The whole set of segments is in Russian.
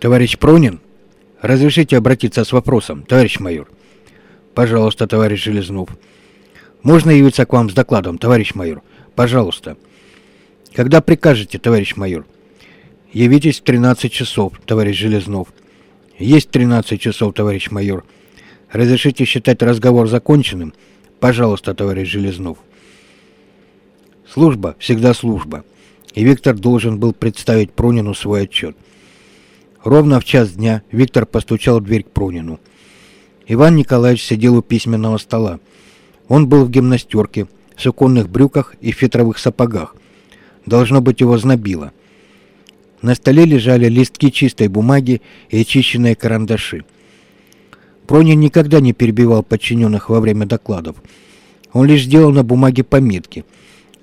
Товарищ Пронин? Разрешите обратиться с вопросом, товарищ майор? Пожалуйста, товарищ Железнов. Можно явиться к вам с докладом, товарищ майор? Пожалуйста. Когда прикажете, товарищ майор? Явитесь в 13 часов, товарищ Железнов. Есть 13 часов, товарищ майор. Разрешите считать разговор законченным? Пожалуйста, товарищ Железнов. Служба всегда служба. И Виктор должен был представить Пронину свой отчет. Ровно в час дня Виктор постучал в дверь к Пронину. Иван Николаевич сидел у письменного стола. Он был в гимнастерке, в суконных брюках и фетровых сапогах. Должно быть, его знобило. На столе лежали листки чистой бумаги и очищенные карандаши. Пронин никогда не перебивал подчиненных во время докладов. Он лишь делал на бумаге пометки,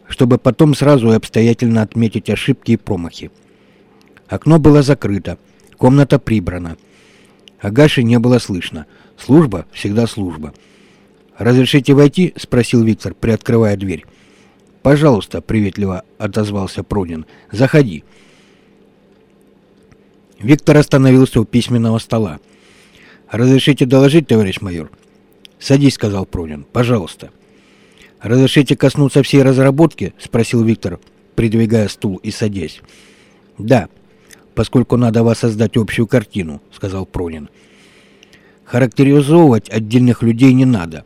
чтобы потом сразу и обстоятельно отметить ошибки и промахи. Окно было закрыто, комната прибрана. Агаши не было слышно. Служба всегда служба. «Разрешите войти?» — спросил Виктор, приоткрывая дверь. «Пожалуйста», — приветливо отозвался Пронин. «Заходи». Виктор остановился у письменного стола. «Разрешите доложить, товарищ майор?» «Садись», — сказал Пронин. «Пожалуйста». «Разрешите коснуться всей разработки?» — спросил Виктор, придвигая стул и садясь. «Да, поскольку надо воссоздать общую картину», — сказал Пронин. «Характеризовывать отдельных людей не надо.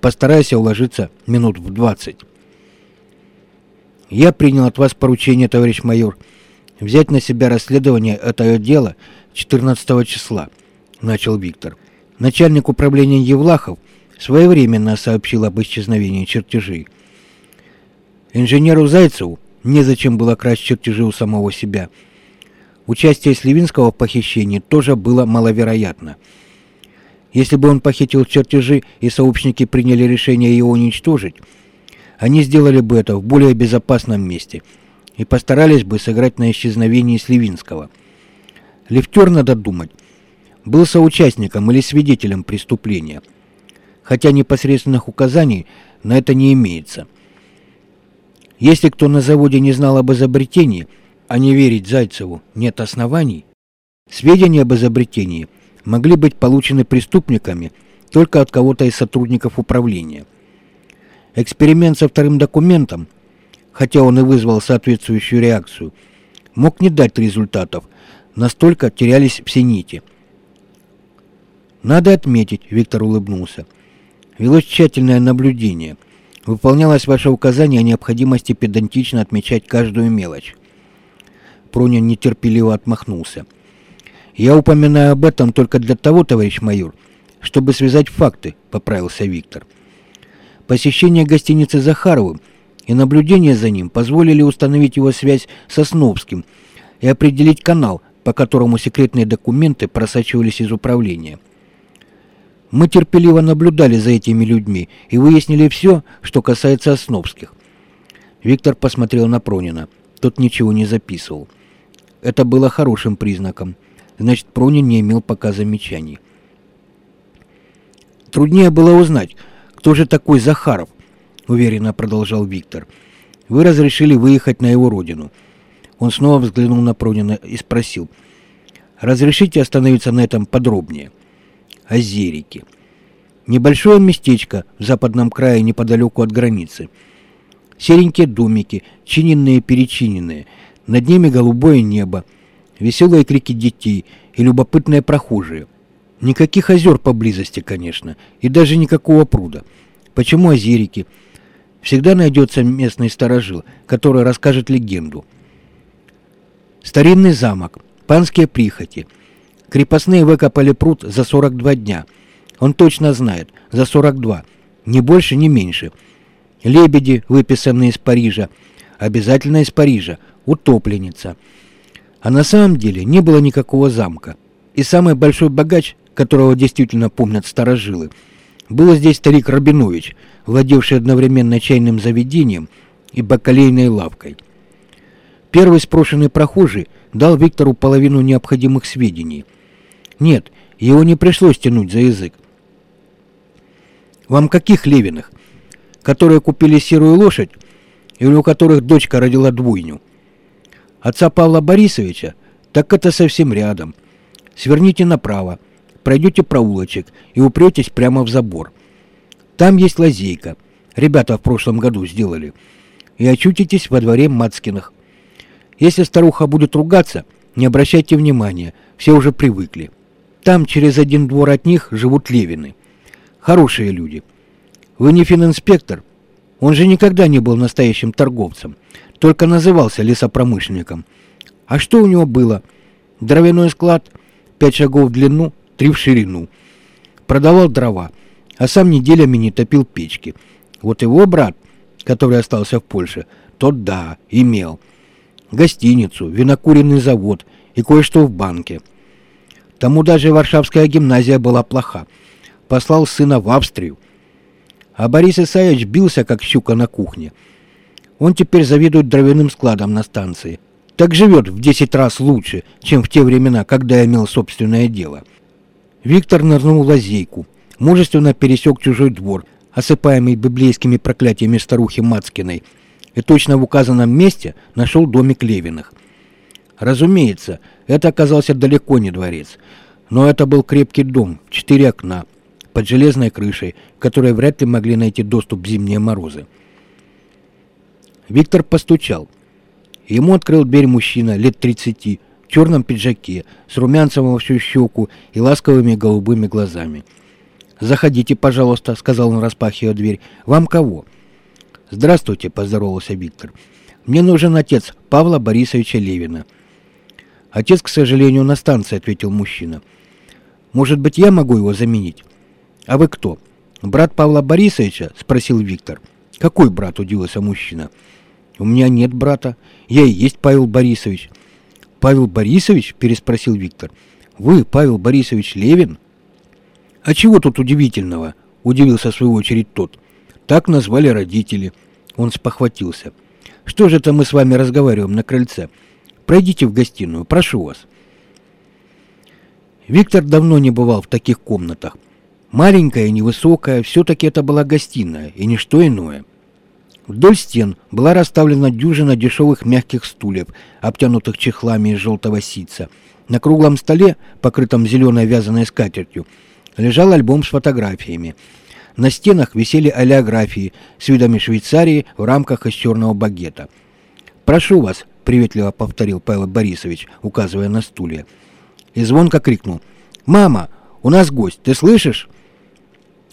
Постарайся уложиться минут в двадцать». «Я принял от вас поручение, товарищ майор, взять на себя расследование этого дела 14 числа», — начал Виктор. Начальник управления Евлахов своевременно сообщил об исчезновении чертежей. Инженеру Зайцеву незачем было красть чертежи у самого себя. Участие Сливинского в похищении тоже было маловероятно. Если бы он похитил чертежи и сообщники приняли решение его уничтожить, они сделали бы это в более безопасном месте и постарались бы сыграть на исчезновении Сливинского. Лифтер, надо думать, был соучастником или свидетелем преступления, хотя непосредственных указаний на это не имеется. Если кто на заводе не знал об изобретении, а не верить Зайцеву нет оснований, сведения об изобретении могли быть получены преступниками только от кого-то из сотрудников управления. Эксперимент со вторым документом, хотя он и вызвал соответствующую реакцию, мог не дать результатов, настолько терялись все нити – надо отметить, Виктор улыбнулся. Велось тщательное наблюдение. Выполнялось ваше указание о необходимости педантично отмечать каждую мелочь. Пронин нетерпеливо отмахнулся. «Я упоминаю об этом только для того, товарищ майор, чтобы связать факты», — поправился Виктор. Посещение гостиницы Захаровым и наблюдение за ним позволили установить его связь с Сосновским и определить канал, по которому секретные документы просачивались из управления. Мы терпеливо наблюдали за этими людьми и выяснили все, что касается Основских. Виктор посмотрел на Пронина. Тот ничего не записывал. Это было хорошим признаком. Значит, Пронин не имел пока замечаний. Труднее было узнать, кто же такой Захаров, уверенно продолжал Виктор. Вы разрешили выехать на его родину. Он снова взглянул на Пронина и спросил. Разрешите остановиться на этом подробнее? Озерики. Небольшое местечко в западном крае неподалеку от границы. Серенькие домики, чиненные-перечиненные. Над ними голубое небо, веселые крики детей и любопытные прохожие. Никаких озер поблизости, конечно, и даже никакого пруда. Почему озерики? Всегда найдется местный сторожил, который расскажет легенду. Старинный замок, панские прихоти – Крепостные выкопали пруд за 42 дня. Он точно знает, за 42. Ни больше, ни меньше. Лебеди, выписанные из Парижа. Обязательно из Парижа. Утопленница. А на самом деле не было никакого замка. И самый большой богач, которого действительно помнят старожилы, был здесь старик Рабинович, владевший одновременно чайным заведением и бакалейной лавкой. Первый спрошенный прохожий дал Виктору половину необходимых сведений – нет, его не пришлось тянуть за язык. Вам каких Левиных? Которые купили серую лошадь или у которых дочка родила двойню? Отца Павла Борисовича? Так это совсем рядом. Сверните направо, пройдете проулочек и упретесь прямо в забор. Там есть лазейка. Ребята в прошлом году сделали. И очутитесь во дворе Мацкиных. Если старуха будет ругаться, не обращайте внимания, все уже привыкли. Там через один двор от них живут Левины. Хорошие люди. Вы не фининспектор? Он же никогда не был настоящим торговцем, только назывался лесопромышленником. А что у него было? Дровяной склад, пять шагов в длину, три в ширину. Продавал дрова, а сам неделями не топил печки. Вот его брат, который остался в Польше, тот да, имел. Гостиницу, винокуренный завод и кое-что в банке. Тому даже Варшавская гимназия была плоха. Послал сына в Австрию. А Борис Исаевич бился, как щука на кухне. Он теперь завидует дровяным складом на станции. Так живет в десять раз лучше, чем в те времена, когда я имел собственное дело. Виктор нырнул в лазейку, мужественно пересек чужой двор, осыпаемый библейскими проклятиями старухи Мацкиной, и точно в указанном месте нашел домик Левиных. Разумеется, это оказался далеко не дворец, но это был крепкий дом, четыре окна, под железной крышей, в которой вряд ли могли найти доступ в зимние морозы. Виктор постучал. Ему открыл дверь мужчина лет тридцати, в черном пиджаке, с румянцем во всю щеку и ласковыми голубыми глазами. «Заходите, пожалуйста», — сказал он, распахивая дверь. «Вам кого?» «Здравствуйте», — поздоровался Виктор. «Мне нужен отец Павла Борисовича Левина». «Отец, к сожалению, на станции», — ответил мужчина. «Может быть, я могу его заменить?» «А вы кто?» «Брат Павла Борисовича?» — спросил Виктор. «Какой брат?» — удивился мужчина. «У меня нет брата. Я и есть Павел Борисович». «Павел Борисович?» — переспросил Виктор. «Вы, Павел Борисович Левин?» «А чего тут удивительного?» — удивился в свою очередь тот. «Так назвали родители». Он спохватился. «Что же это мы с вами разговариваем на крыльце? Пройдите в гостиную, прошу вас». Виктор давно не бывал в таких комнатах. Маленькая, невысокая, все-таки это была гостиная, и ничто иное. Вдоль стен была расставлена дюжина дешевых мягких стульев, обтянутых чехлами из желтого ситца. На круглом столе, покрытом зеленой вязаной скатертью, лежал альбом с фотографиями. На стенах висели олеографии с видами Швейцарии в рамках из черного багета. «Прошу вас», — приветливо повторил Павел Борисович, указывая на стулья. И звонко крикнул. «Мама, у нас гость, ты слышишь?»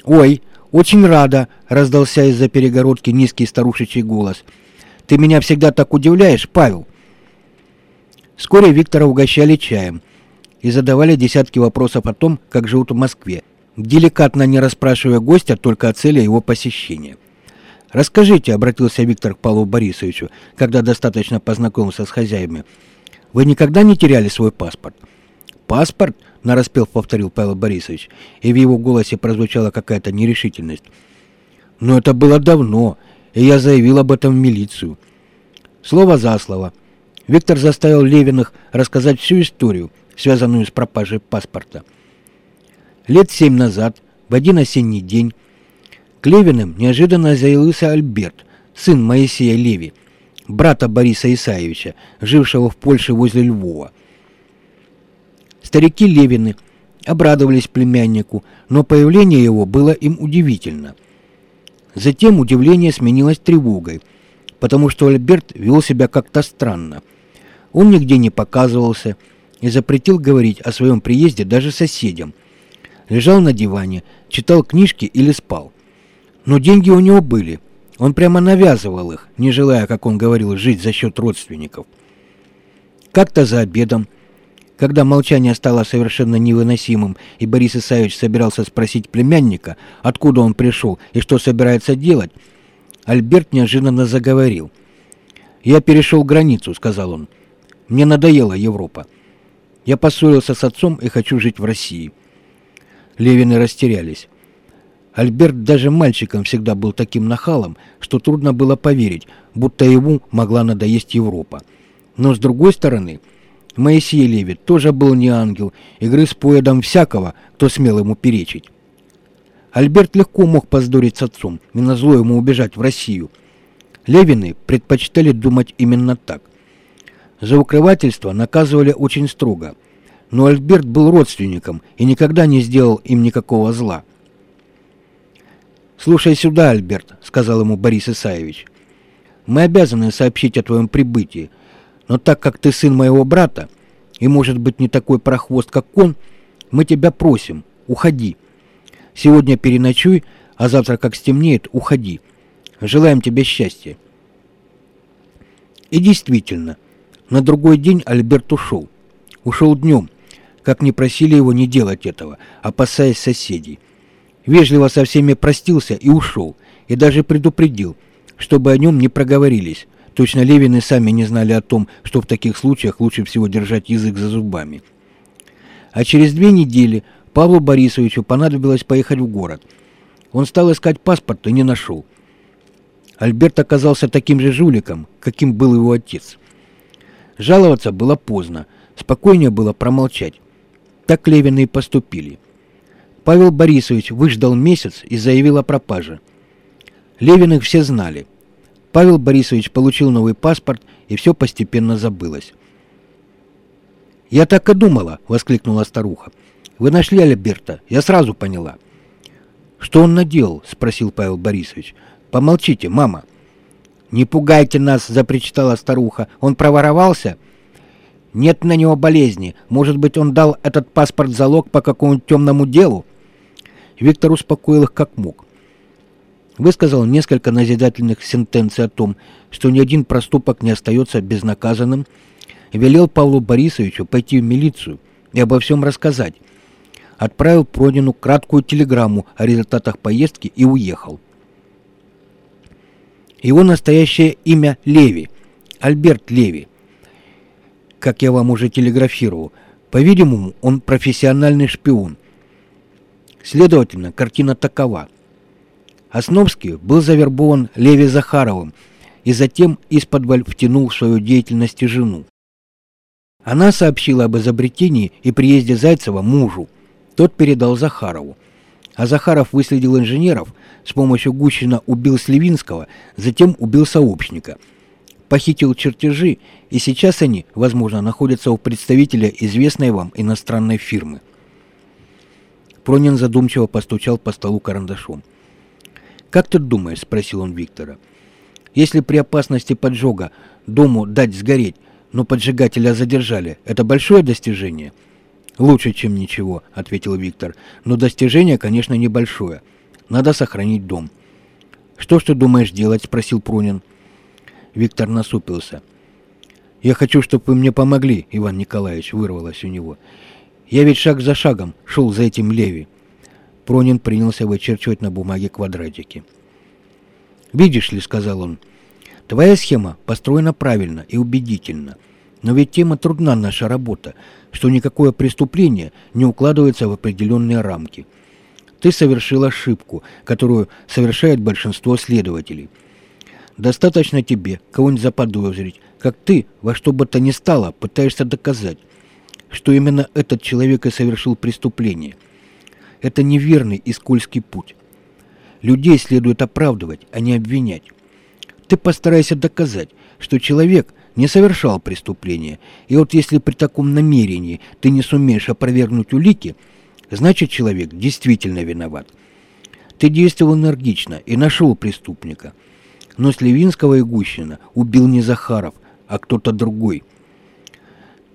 «Ой, очень рада», — раздался из-за перегородки низкий старушечий голос. «Ты меня всегда так удивляешь, Павел». Вскоре Виктора угощали чаем и задавали десятки вопросов о том, как живут в Москве, деликатно не расспрашивая гостя только о цели его посещения. «Расскажите», — обратился Виктор к Павлу Борисовичу, когда достаточно познакомился с хозяевами, «вы никогда не теряли свой паспорт?» «Паспорт?» — нараспел повторил Павел Борисович, и в его голосе прозвучала какая-то нерешительность. «Но это было давно, и я заявил об этом в милицию». Слово за слово. Виктор заставил Левиных рассказать всю историю, связанную с пропажей паспорта. Лет семь назад, в один осенний день, к Левиным неожиданно заявился Альберт, сын Моисея Леви, брата Бориса Исаевича, жившего в Польше возле Львова. Старики Левины обрадовались племяннику, но появление его было им удивительно. Затем удивление сменилось тревогой, потому что Альберт вел себя как-то странно. Он нигде не показывался, и запретил говорить о своем приезде даже соседям. Лежал на диване, читал книжки или спал. Но деньги у него были. Он прямо навязывал их, не желая, как он говорил, жить за счет родственников. Как-то за обедом, когда молчание стало совершенно невыносимым, и Борис Исаевич собирался спросить племянника, откуда он пришел и что собирается делать, Альберт неожиданно заговорил. «Я перешел границу», — сказал он. «Мне надоела Европа. Я поссорился с отцом и хочу жить в России. Левины растерялись. Альберт даже мальчиком всегда был таким нахалом, что трудно было поверить, будто ему могла надоесть Европа. Но с другой стороны, Моисей Леви тоже был не ангел и грыз поедом всякого, кто смел ему перечить. Альберт легко мог поздорить с отцом и назло ему убежать в Россию. Левины предпочитали думать именно так. За укрывательство наказывали очень строго. но Альберт был родственником и никогда не сделал им никакого зла. «Слушай сюда, Альберт», — сказал ему Борис Исаевич. «Мы обязаны сообщить о твоем прибытии, но так как ты сын моего брата, и, может быть, не такой прохвост, как он, мы тебя просим, уходи. Сегодня переночуй, а завтра, как стемнеет, уходи. Желаем тебе счастья». И действительно, на другой день Альберт ушел. Ушел днем, как не просили его не делать этого, опасаясь соседей. Вежливо со всеми простился и ушел, и даже предупредил, чтобы о нем не проговорились. Точно Левины сами не знали о том, что в таких случаях лучше всего держать язык за зубами. А через две недели Павлу Борисовичу понадобилось поехать в город. Он стал искать паспорт и не нашел. Альберт оказался таким же жуликом, каким был его отец. Жаловаться было поздно, спокойнее было промолчать. Так Левины и поступили. Павел Борисович выждал месяц и заявил о пропаже. Левиных все знали. Павел Борисович получил новый паспорт, и все постепенно забылось. «Я так и думала!» — воскликнула старуха. «Вы нашли Альберта, я сразу поняла». «Что он наделал?» — спросил Павел Борисович. «Помолчите, мама». «Не пугайте нас!» — запричитала старуха. «Он проворовался?» «Нет на него болезни. Может быть, он дал этот паспорт залог по какому-нибудь темному делу?» Виктор успокоил их как мог. Высказал несколько назидательных сентенций о том, что ни один проступок не остается безнаказанным, велел Павлу Борисовичу пойти в милицию и обо всем рассказать. Отправил Пронину краткую телеграмму о результатах поездки и уехал. Его настоящее имя Леви, Альберт Леви. Как я вам уже телеграфировал, по-видимому, он профессиональный шпион. Следовательно, картина такова. Основский был завербован Леви Захаровым и затем из-под втянул в свою деятельность жену. Она сообщила об изобретении и приезде Зайцева мужу. Тот передал Захарову. А Захаров выследил инженеров, с помощью Гущина убил Сливинского, затем убил сообщника. Похитил чертежи, и сейчас они, возможно, находятся у представителя известной вам иностранной фирмы. Пронин задумчиво постучал по столу карандашом. «Как ты думаешь?» – спросил он Виктора. «Если при опасности поджога дому дать сгореть, но поджигателя задержали, это большое достижение?» «Лучше, чем ничего», — ответил Виктор. «Но достижение, конечно, небольшое. Надо сохранить дом». «Что ж ты думаешь делать?» — спросил Прунин. Виктор насупился. «Я хочу, чтобы вы мне помогли, Иван Николаевич», — вырвалось у него. «Я ведь шаг за шагом шел за этим Леви». Пронин принялся вычерчивать на бумаге квадратики. «Видишь ли», — сказал он, — «твоя схема построена правильно и убедительно. Но ведь тема трудна наша работа, что никакое преступление не укладывается в определенные рамки. Ты совершил ошибку, которую совершает большинство следователей. Достаточно тебе кого-нибудь заподозрить, как ты во что бы то ни стало пытаешься доказать, что именно этот человек и совершил преступление. Это неверный и скользкий путь. Людей следует оправдывать, а не обвинять. Ты постарайся доказать, что человек не совершал преступления, и вот если при таком намерении ты не сумеешь опровергнуть улики, значит человек действительно виноват. Ты действовал энергично и нашел преступника. Но Сливинского и Гущина убил не Захаров, а кто-то другой.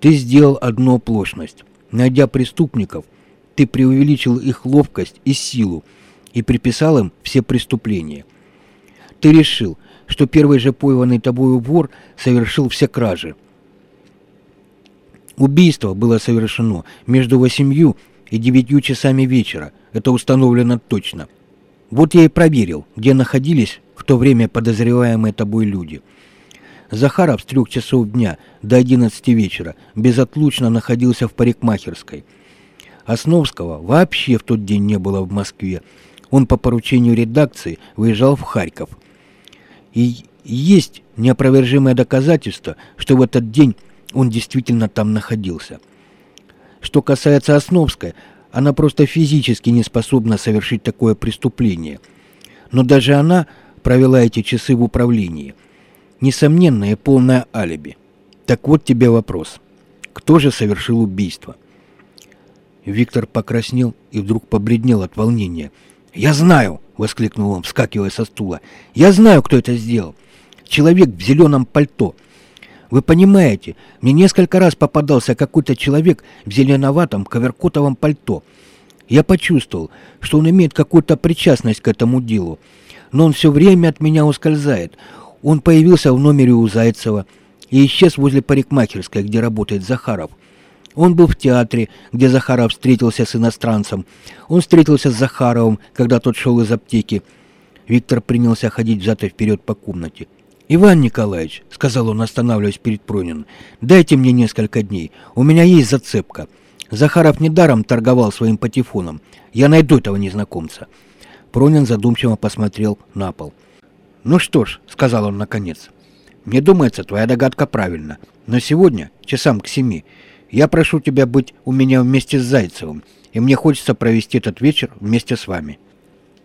Ты сделал одну оплошность. Найдя преступников, ты преувеличил их ловкость и силу и приписал им все преступления. Ты решил, что первый же пойманный тобою вор совершил все кражи. Убийство было совершено между восемью и девятью часами вечера. Это установлено точно. Вот я и проверил, где находились в то время подозреваемые тобой люди. Захаров с трех часов дня до одиннадцати вечера безотлучно находился в парикмахерской. Основского вообще в тот день не было в Москве. Он по поручению редакции выезжал в Харьков – и есть неопровержимое доказательство, что в этот день он действительно там находился. Что касается Основской, она просто физически не способна совершить такое преступление. Но даже она провела эти часы в управлении. Несомненное полное алиби. Так вот тебе вопрос. Кто же совершил убийство? Виктор покраснел и вдруг побледнел от волнения. «Я знаю!» — воскликнул он, вскакивая со стула. «Я знаю, кто это сделал! Человек в зеленом пальто!» Вы понимаете, мне несколько раз попадался какой-то человек в зеленоватом коверкотовом пальто. Я почувствовал, что он имеет какую-то причастность к этому делу, но он все время от меня ускользает. Он появился в номере у Зайцева и исчез возле парикмахерской, где работает Захаров. Он был в театре, где Захаров встретился с иностранцем. Он встретился с Захаровым, когда тот шел из аптеки. Виктор принялся ходить взад и вперед по комнате. «Иван Николаевич», — сказал он, останавливаясь перед Прониным, — «дайте мне несколько дней. У меня есть зацепка. Захаров недаром торговал своим патефоном. Я найду этого незнакомца». Пронин задумчиво посмотрел на пол. «Ну что ж», — сказал он наконец, — «мне думается, твоя догадка правильна. Но сегодня, часам к семи, я прошу тебя быть у меня вместе с Зайцевым, и мне хочется провести этот вечер вместе с вами».